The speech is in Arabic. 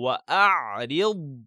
وأعرض